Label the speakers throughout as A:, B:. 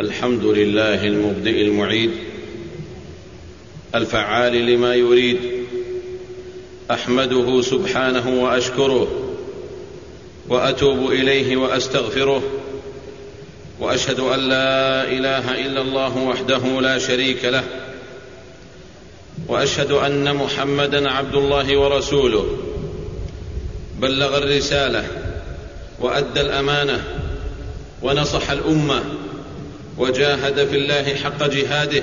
A: الحمد لله المبدئ المعيد الفعال لما يريد أحمده سبحانه وأشكره وأتوب إليه وأستغفره وأشهد أن لا إله إلا الله وحده لا شريك له وأشهد أن محمدا عبد الله ورسوله بلغ الرسالة وأدى الأمانة ونصح الأمة وجاهد في الله حق جهاده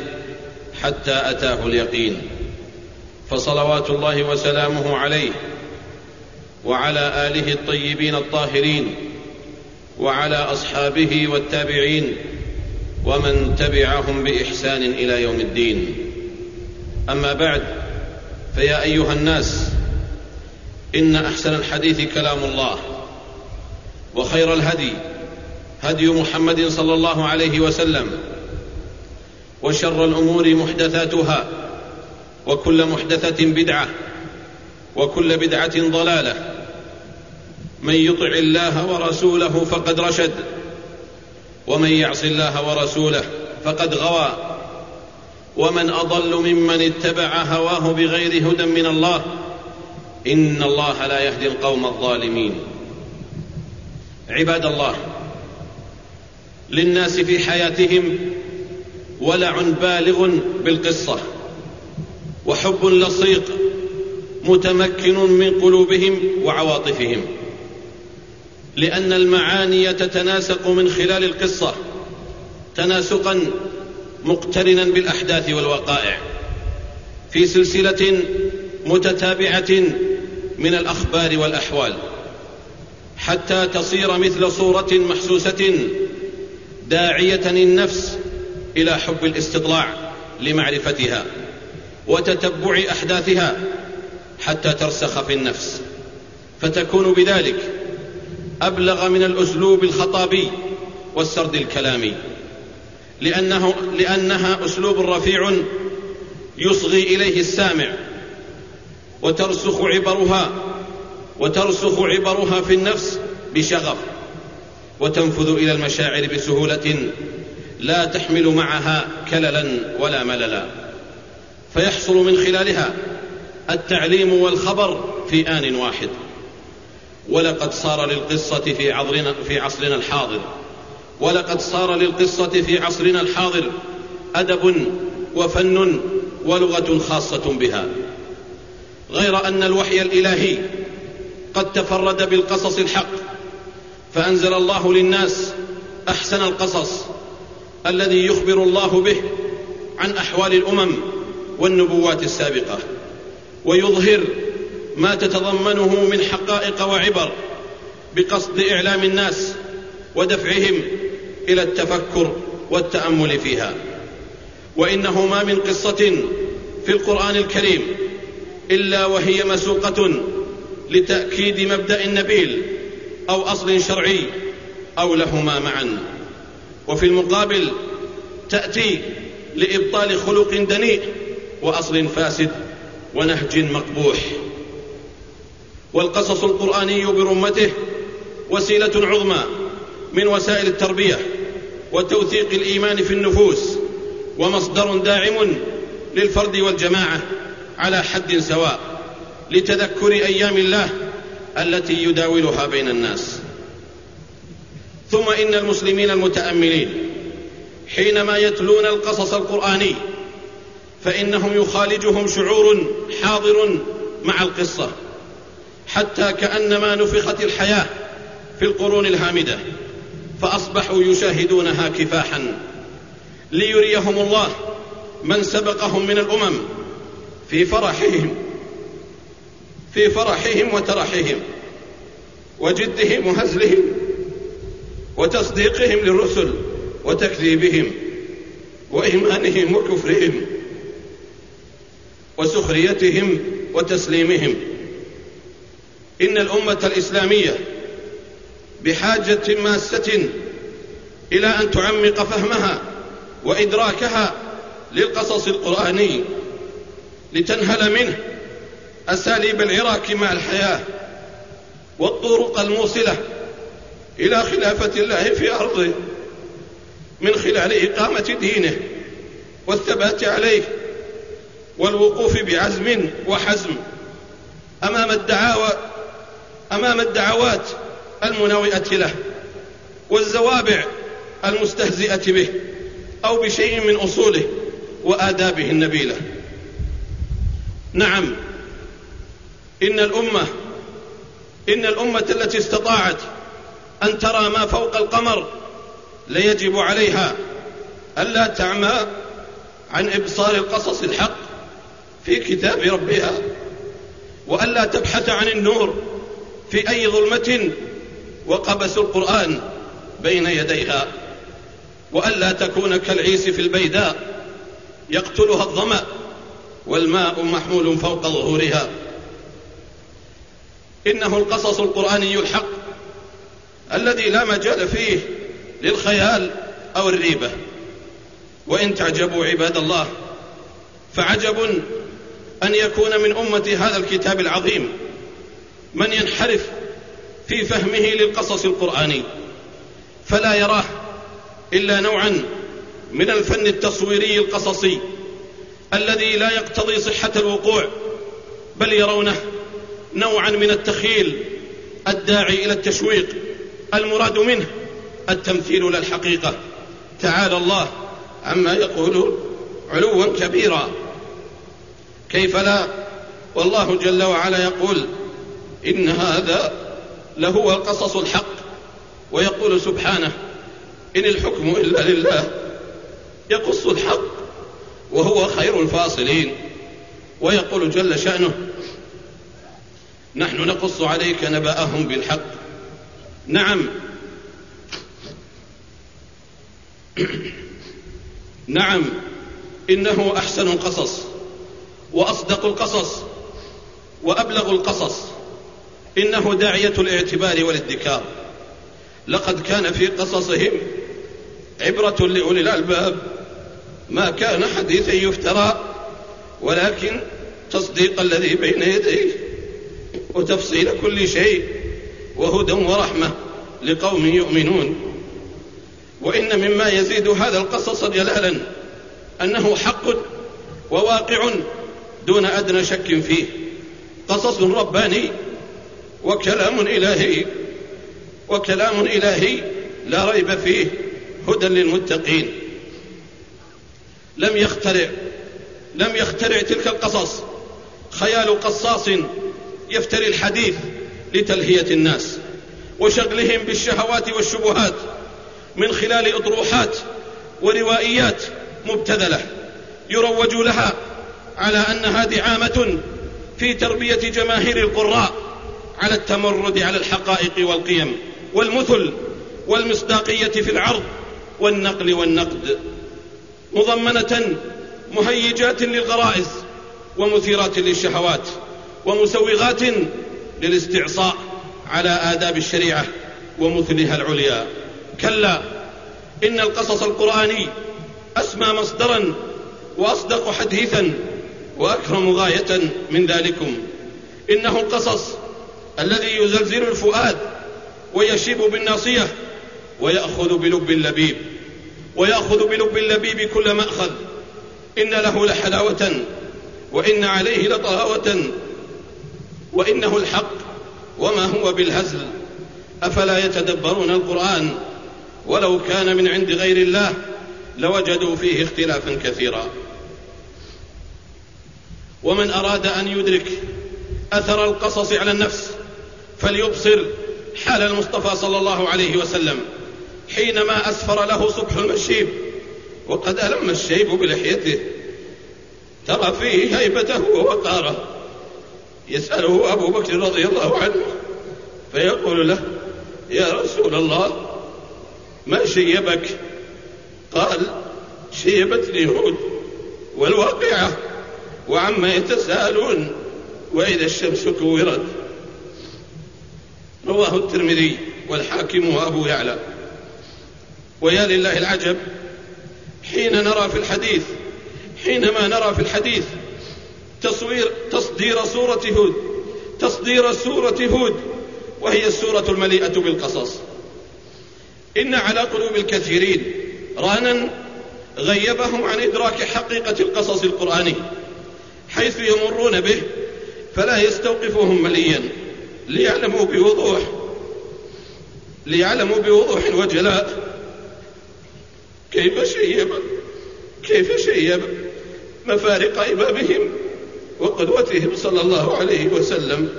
A: حتى أتاه اليقين. فصلوات الله وسلامه عليه وعلى آله الطيبين الطاهرين وعلى أصحابه والتابعين ومن تبعهم بإحسان إلى يوم الدين. أما بعد فيا أيها الناس إن أحسن الحديث كلام الله وخير الهدي هدي محمد صلى الله عليه وسلم وشر الأمور محدثاتها وكل محدثة بدعة وكل بدعة ضلالة. من يطع الله ورسوله فقد رشد ومن يعص الله ورسوله فقد غوى ومن أضل ممن اتبع هواه بغير هدى من الله إن الله لا يهدي القوم الظالمين. عباد الله للناس في حياتهم ولع بالغ بالقصة وحب لصيق متمكن من قلوبهم وعواطفهم لأن المعاني تتناسق من خلال القصة تناسقا مقترنا بالأحداث والوقائع في سلسلة متتابعة من الأخبار والأحوال حتى تصير مثل صورة محسوسة داعية النفس إلى حب الاستطلاع لمعرفتها وتتبع أحداثها حتى ترسخ في النفس. فتكون بذلك أبلغ من الأسلوب الخطابي والسرد الكلامي. لأنه لأنها أسلوب رفيع يصغي إليه السامع وترسخ عبرها وترسخ عبرها في النفس بشغف. وتنفذ إلى المشاعر بسهولة لا تحمل معها كللا ولا مللا. فيحصل من خلالها التعليم والخبر في آن واحد. ولقد صار للقصة في عصرنا, في عصرنا الحاضر. ولقد صار للقصة في عصرنا الحاضر أدب وفن ولغة خاصة بها. غير أن الوحي الإلهي قد تفرد بالقصص الحق فأنزل الله للناس أحسن القصص الذي يخبر الله به عن أحوال الأمم والنبوات السابقة ويظهر ما تتضمنه من حقائق وعبر بقصد إعلام الناس ودفعهم إلى التفكر والتأمل فيها. وإنه ما من قصة في القرآن الكريم إلا وهي مسوقة لتأكيد مبدأ نبيل أو أصل شرعي أو لهما معا. وفي المقابل تأتي لإبطال خلق دنيء وأصل فاسد ونهج مقبوح. والقصص القرآني برمته وسيلة عظمى من وسائل التربية وتوثيق الإيمان في النفوس ومصدر داعم للفرد والجماعة على حد سواء لتذكر أيام الله التي يداولها بين الناس. ثم إن المسلمين المتأملين حينما يتلون القصص القرآني فإنهم يخالجهم شعور حاضر مع القصة حتى كأنما نفخت الحياة في القرون الهامدة فأصبحوا يشاهدونها كفاحا. ليريهم الله من سبقهم من الأمم في فرحهم. في فرحهم وترحهم وجدهم وهزلهم وتصديقهم للرسل وتكذيبهم وإيمانهم وكفرهم وسخريتهم وتسليمهم. إن الأمة الإسلامية بحاجة ماسة إلى أن تعمق فهمها وإدراكها للقصص القرآني لتنهل منه أساليب العراك مع الحياة والطرق الموصلة إلى خلافة الله في أرضه من خلال إقامة دينه والثبات عليه والوقوف بعزم وحزم أمام الدعاوى أمام الدعوات المناوئة له والزوابع المستهزئة به أو بشيء من أصوله وآدابه النبيلة. نعم. إن الأمة إن الأمة التي استطاعت أن ترى ما فوق القمر ليجب عليها ألا تعمى عن إبصار القصص الحق في كتاب ربها وألا تبحث عن النور في أي ظلمة وقبس القرآن بين يديها وألا تكون كالعيس في البيداء يقتلها الظمأ والماء محمول فوق ظهورها. إنه القصص القرآني الحق الذي لا مجال فيه للخيال أو الريبة. وإن تعجبوا عباد الله فعجب أن يكون من أمة هذا الكتاب العظيم من ينحرف في فهمه للقصص القرآني. فلا يراه إلا نوعا من الفن التصويري القصصي الذي لا يقتضي صحة الوقوع بل يرونه نوعا من التخيل الداعي إلى التشويق المراد منه التمثيل للحقيقة تعالى الله عما يقولون علوا كبيرا. كيف لا؟ والله جل وعلا يقول إن هذا لهو القصص الحق ويقول سبحانه إن الحكم إلا لله. يقص الحق وهو خير الفاصلين. ويقول جل شأنه نحن نقص عليك نبأهم بالحق. نعم. نعم. إنه أحسن القصص وأصدق القصص وأبلغ القصص. إنه داعية الاعتبار والادكار. لقد كان في قصصهم عبرة لأولي الألباب. ما كان حديثا يفترى ولكن تصديق الذي بين يديه وتفصيل كل شيء وهدى ورحمة لقوم يؤمنون. وإن مما يزيد هذا القصص جلالا أنه حق وواقع دون أدنى شك فيه. قصص رباني وكلام إلهي وكلام إلهي لا ريب فيه هدى للمتقين. لم يخترع لم يخترع تلك القصص خيال قصاص يفتري الحديث لتلهية الناس وشغلهم بالشهوات والشبهات من خلال أطروحات وروائيات مبتذلة يروج لها على أنها دعامة في تربية جماهير القراء على التمرد على الحقائق والقيم والمثل والمصداقية في العرض والنقل والنقد مضمنة مهيجات للغرائز ومثيرات للشهوات ومسوغات للاستعصاء على آداب الشريعة ومثلها العليا. كلا إن القصص القرآني أسمى مصدرا وأصدق حديثا وأكرم غاية من ذلكم. إنه القصص الذي يزلزل الفؤاد ويشيب بالناصية ويأخذ بلب اللبيب ويأخذ بلب اللبيب كل مأخذ. إن له لحلاوة وإن عليه لطهاوة. وإنه الحق وما هو بالهزل. أفلا يتدبرون القرآن؟ ولو كان من عند غير الله لوجدوا فيه اختلافا كثيرا. ومن أراد أن يدرك أثر القصص على النفس فليبصر حال المصطفى صلى الله عليه وسلم حينما أسفر له صبح المشيب وقد ألم الشيب بلحيته ترى فيه هيبته ووقاره. يسأله أبو بكر رضي الله عنه فيقول له يا رسول الله ما شيبك؟ قال شيبتني هود والواقعة وعما يتساءلون وإذا الشمس كورت. رواه الترمذي والحاكم وأبو يعلى. ويا لله العجب حين نرى في الحديث حينما نرى في الحديث تصوير تصدير سورة هود. تصدير سورة هود. وهي السورة المليئة بالقصص. إن على قلوب الكثيرين رانا غيبهم عن إدراك حقيقة القصص القرآني حيث يمرون به فلا يستوقفهم مليا ليعلموا بوضوح ليعلموا بوضوح وجلاء. كيف شيب؟ كيف شيب؟ مفارق إمامهم وقدوتهم صلى الله عليه وسلم.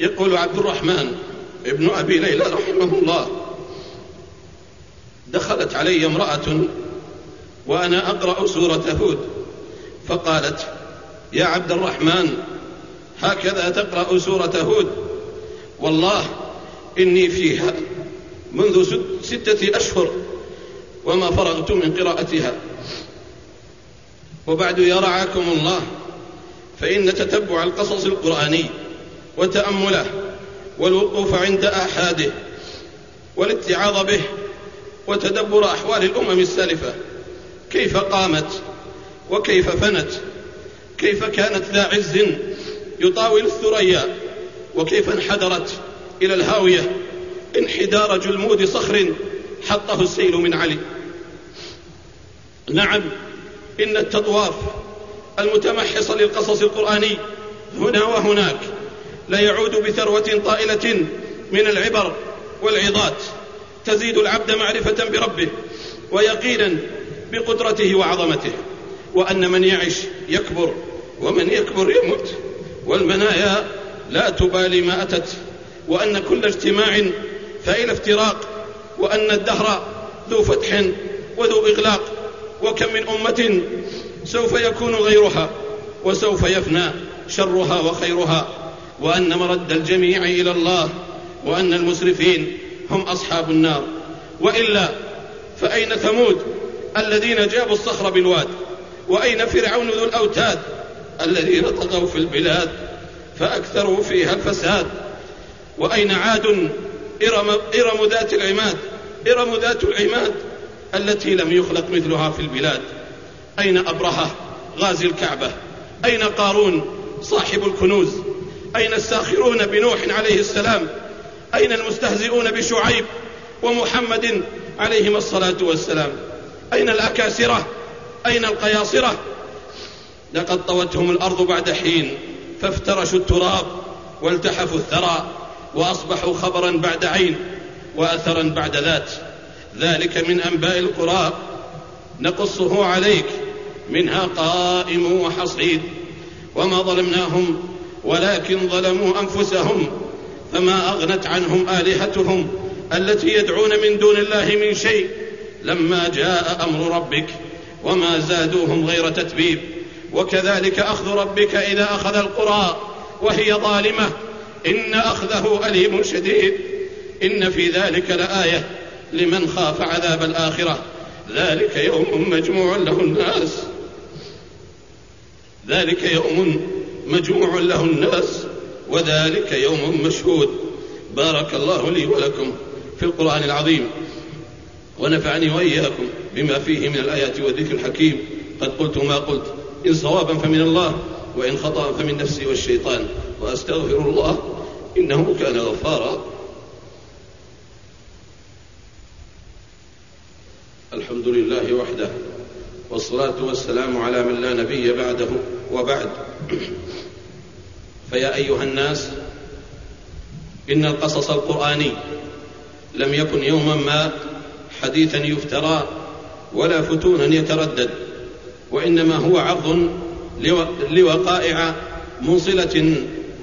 A: يقول عبد الرحمن ابن أبي ليلى رحمه الله دخلت علي امرأة وأنا أقرأ سورة هود فقالت يا عبد الرحمن هكذا تقرأ سورة هود والله إني فيها منذ ستة أشهر وما فرغت من قراءتها. وبعد يا رعاكم الله فإن تتبع القصص القرآني وتأمله والوقوف عند آحاده والاتعاظ به وتدبر أحوال الأمم السالفة كيف قامت وكيف فنت كيف كانت ذا عز يطاول الثريا وكيف انحدرت إلى الهاوية انحدار جلمود صخر حطه السيل من عل. نعم إن التطواف المتمحص للقصص القرآني هنا وهناك لا يعود بثروة طائلة من العبر والعظات تزيد العبد معرفة بربه ويقينا بقدرته وعظمته وأن من يعش يكبر ومن يكبر يموت والمنايا لا تبالي ما أتت وأن كل اجتماع فإلى افتراق وأن الدهر ذو فتح وذو إغلاق وكم من أمة سوف يكون غيرها وسوف يفنى شرها وخيرها وأن مرد الجميع إلى الله وأن المسرفين هم أصحاب النار. وإلا فأين ثمود الذين جابوا الصخر بالواد؟ وأين فرعون ذو الأوتاد الذين طغوا في البلاد فأكثروا فيها الفساد؟ وأين عاد إرم, إرم ذات العماد؟ إرم ذات العماد التي لم يخلق مثلها في البلاد. أين أبرهة غازي الكعبة؟ أين قارون صاحب الكنوز؟ أين الساخرون بنوح عليه السلام؟ أين المستهزئون بشعيب ومحمد عليهما الصلاة والسلام؟ أين الأكاسرة؟ أين القياصرة؟ لقد طوتهم الأرض بعد حين فافترشوا التراب والتحفوا الثرى وأصبحوا خبرا بعد عين وأثرا بعد ذات. ذلك من أنباء القرى. نقصه عليك. منها قائم وحصيد. وما ظلمناهم ولكن ظلموا أنفسهم. فما أغنت عنهم آلهتهم التي يدعون من دون الله من شيء. لما جاء أمر ربك وما زادوهم غير تتبيب. وكذلك أخذ ربك إذا أخذ القرى وهي ظالمة. إن أخذه أليم شديد. إن في ذلك لآية. لمن خاف عذاب الآخرة. ذلك يوم مجموع له الناس. ذلك يوم مجموع له الناس. وذلك يوم مشهود. بارك الله لي ولكم في القرآن العظيم. ونفعني وإياكم بما فيه من الآيات والذكر الحكيم. قد قلت ما قلت. إن صوابا فمن الله وإن خطأ فمن نفسي والشيطان. وأستغفر الله إنه كان غفارا الحمد لله وحده والصلاة والسلام على من لا نبي بعده وبعد. فيا أيها الناس إن القصص القرآني لم يكن يوما ما حديثا يفترى ولا فتونا يتردد وإنما هو عرض لوقائع موصلة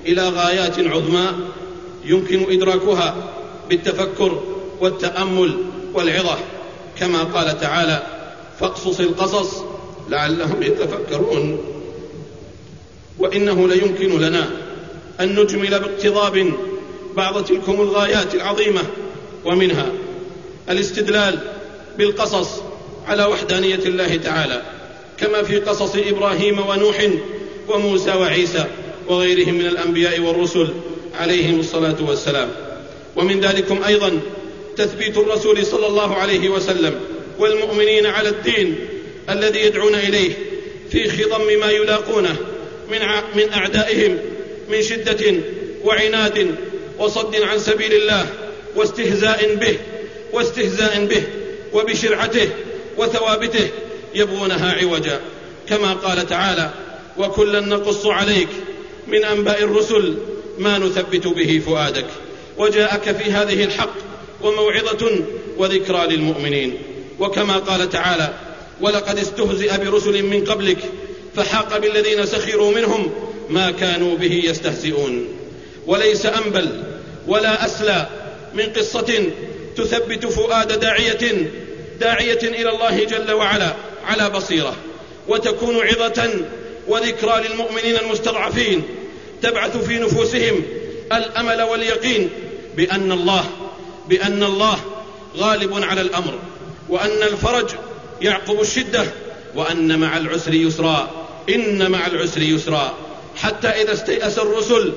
A: إلى غايات عظمى يمكن إدراكها بالتفكر والتأمل والعظة. كما قال تعالى فاقصص القصص لعلهم يتفكرون. وإنه ليمكن لنا أن نجمل باقتضاب بعض تلكم الغايات العظيمة ومنها الاستدلال بالقصص على وحدانية الله تعالى كما في قصص إبراهيم ونوح وموسى وعيسى وغيرهم من الأنبياء والرسل عليهم الصلاة والسلام. ومن ذلكم أيضا تثبيت الرسول صلى الله عليه وسلم والمؤمنين على الدين الذي يدعون إليه في خضم ما يلاقونه من, من أعدائهم من شدة وعناد وصد عن سبيل الله واستهزاء به واستهزاء به وبشرعته وثوابته يبغونها عوجا. كما قال تعالى وكلا نقص عليك من أنباء الرسل ما نثبت به فؤادك. وجاءك في هذه الحق وموعظة وذكرى للمؤمنين. وكما قال تعالى ولقد استهزئ برسل من قبلك فحاق بالذين سخروا منهم ما كانوا به يستهزئون. وليس أنبل ولا أسلى من قصة تثبت فؤاد داعية داعية إلى الله جل وعلا على بصيرة وتكون عظة وذكرى للمؤمنين المستضعفين تبعث في نفوسهم الأمل واليقين بأن الله بأن الله غالب على الأمر وأن الفرج يعقب الشدة وأن مع العسر يسرا إن مع العسر يسرا. حتى إذا استيأس الرسل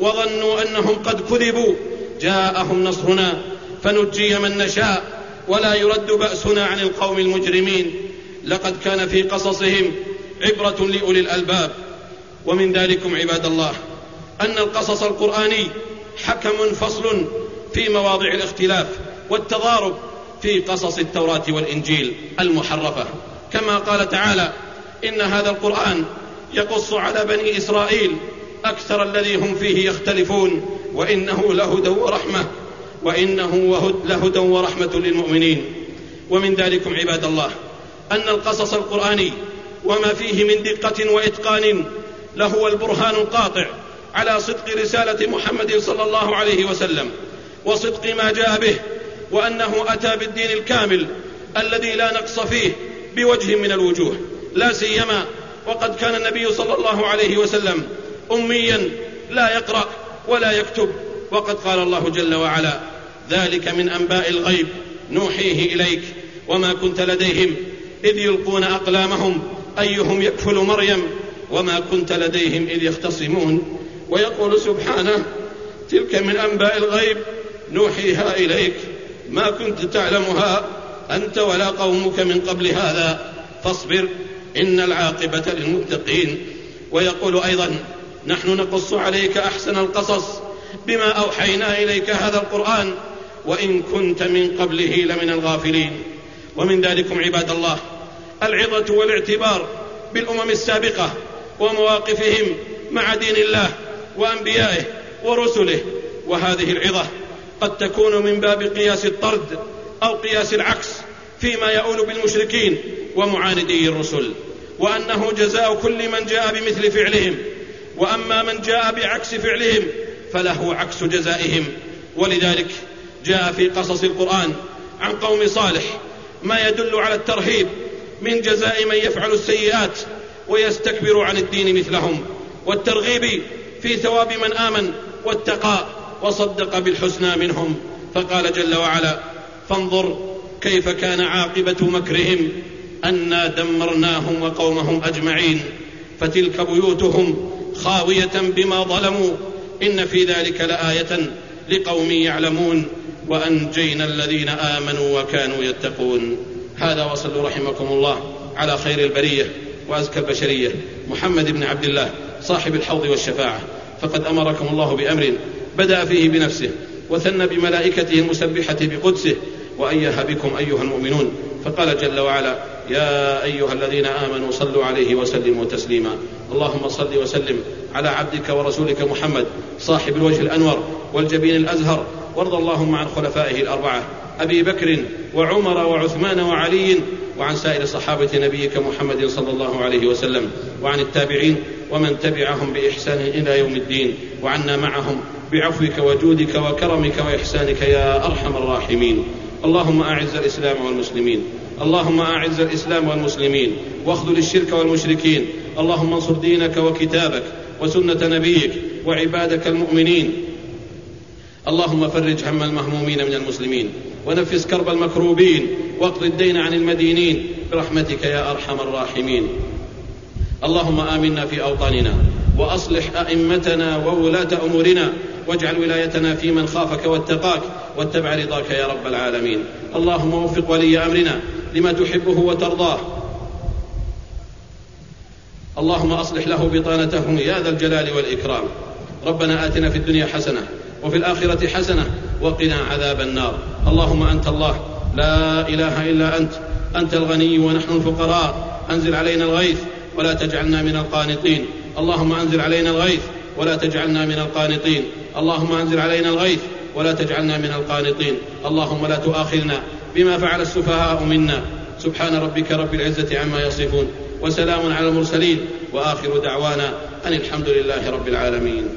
A: وظنوا أنهم قد كذبوا جاءهم نصرنا فنجي من نشاء ولا يرد بأسنا عن القوم المجرمين. لقد كان في قصصهم عبرة لأولي الألباب. ومن ذلكم عباد الله أن القصص القرآني حكم فصل في مواضع الاختلاف والتضارب في قصص التوراة والإنجيل المحرفة. كما قال تعالى إن هذا القرآن يقص على بني إسرائيل أكثر الذي هم فيه يختلفون وإنه لهدى ورحمة وإنه لهدى ورحمة للمؤمنين. ومن ذلكم عباد الله أن القصص القرآني وما فيه من دقة وإتقان لهو البرهان القاطع على صدق رسالة محمد صلى الله عليه وسلم. وصدق ما جاء به وأنه أتى بالدين الكامل الذي لا نقص فيه بوجه من الوجوه لا سيما وقد كان النبي صلى الله عليه وسلم أميا لا يقرأ ولا يكتب وقد قال الله جل وعلا ذلك من أنباء الغيب نوحيه إليك وما كنت لديهم إذ يلقون أقلامهم أيهم يكفل مريم وما كنت لديهم إذ يختصمون ويقول سبحانه تلك من أنباء الغيب نوحيها إليك. ما كنت تعلمها أنت ولا قومك من قبل هذا. فاصبر إن العاقبة للمتقين. ويقول أيضا نحن نقص عليك أحسن القصص بما أوحينا إليك هذا القرآن. وإن كنت من قبله لمن الغافلين. ومن ذلكم عباد الله العظة والاعتبار بالأمم السابقة ومواقفهم مع دين الله وأنبيائه ورسله. وهذه العظة قد تكون من باب قياس الطرد أو قياس العكس فيما يؤول بالمشركين ومعاندي الرسل وأنه جزاء كل من جاء بمثل فعلهم وأما من جاء بعكس فعلهم فله عكس جزائهم. ولذلك جاء في قصص القرآن عن قوم صالح ما يدل على الترهيب من جزاء من يفعل السيئات ويستكبر عن الدين مثلهم والترغيب في ثواب من آمن واتقى وصدق بالحسنى منهم. فقال جل وعلا فانظر كيف كان عاقبة مكرهم انا دمرناهم وقومهم أجمعين. فتلك بيوتهم خاوية بما ظلموا. إن في ذلك لآية لقوم يعلمون. وأنجينا الذين آمنوا وكانوا يتقون. هذا وصلوا رحمكم الله على خير البرية وأزكى البشرية. محمد بن عبد الله صاحب الحوض والشفاعة. فقد أمركم الله بأمر بدأ فيه بنفسه وثنى بملائكته المسبحة بقدسه وأيها بكم أيها المؤمنون. فقال جل وعلا يا أيها الذين آمنوا صلوا عليه وسلموا تسليما. اللهم صل وسلم على عبدك ورسولك محمد صاحب الوجه الأنور والجبين الأزهر. وارض اللهم عن خلفائه الأربعة أبي بكر وعمر وعثمان وعلي وعن سائر صحابة نبيك محمد صلى الله عليه وسلم وعن التابعين ومن تبعهم بإحسان إلى يوم الدين وعنا معهم بعفوك وجودك وكرمك وإحسانك يا أرحم الراحمين. اللهم أعز الإسلام والمسلمين. اللهم أعز الإسلام والمسلمين. واخذل الشرك والمشركين. اللهم انصر دينك وكتابك وسنة نبيك وعبادك المؤمنين. اللهم فرج هم المهمومين من المسلمين. ونفس كرب المكروبين. واقض الدين عن المدينين. برحمتك يا أرحم الراحمين. اللهم آمنا في أوطاننا. وأصلح أئمتنا وولاة أمورنا. واجعل ولايتنا في من خافك واتقاك واتبع رضاك يا رب العالمين. اللهم وفق ولي أمرنا لما تحبه وترضاه. اللهم أصلح له بطانته يا ذا الجلال والإكرام. ربنا آتنا في الدنيا حسنة وفي الآخرة حسنة وقنا عذاب النار. اللهم أنت الله. لا إله إلا أنت. أنت الغني ونحن الفقراء. أنزل علينا الغيث ولا تجعلنا من القانطين. اللهم أنزل علينا الغيث ولا تجعلنا من القانطين. اللهم أنزل علينا الغيث ولا تجعلنا من القانطين. اللهم لا تؤاخذنا بما فعل السفهاء منا. سبحان ربك رب العزة عما يصفون. وسلام على المرسلين. وآخر دعوانا أن الحمد لله رب العالمين.